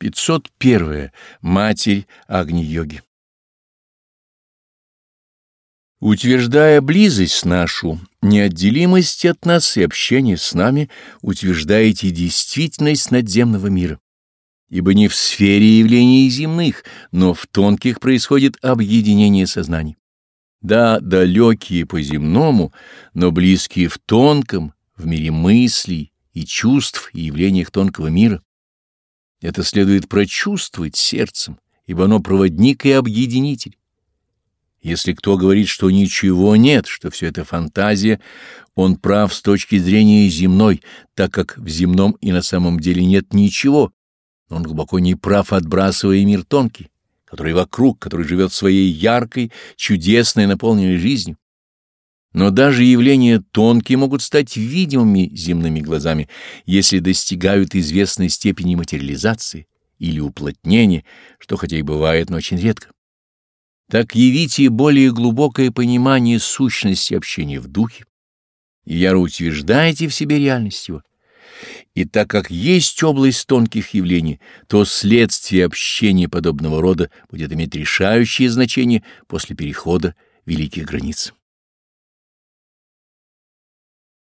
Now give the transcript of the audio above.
501. Матерь Агни-йоги Утверждая близость нашу, неотделимость от нас и общение с нами, утверждаете действительность надземного мира. Ибо не в сфере явлений земных, но в тонких происходит объединение сознаний. Да, далекие по земному, но близкие в тонком, в мире мыслей и чувств и явлениях тонкого мира. Это следует прочувствовать сердцем, ибо оно проводник и объединитель. Если кто говорит, что ничего нет, что все это фантазия, он прав с точки зрения земной, так как в земном и на самом деле нет ничего. Он глубоко не прав, отбрасывая мир тонкий, который вокруг, который живет своей яркой, чудесной, наполненной жизнью. Но даже явления тонкие могут стать видимыми земными глазами, если достигают известной степени материализации или уплотнения, что хотя и бывает, но очень редко. Так явите более глубокое понимание сущности общения в духе, и яро утверждайте в себе реальность его. И так как есть область тонких явлений, то следствие общения подобного рода будет иметь решающее значение после перехода великих границ.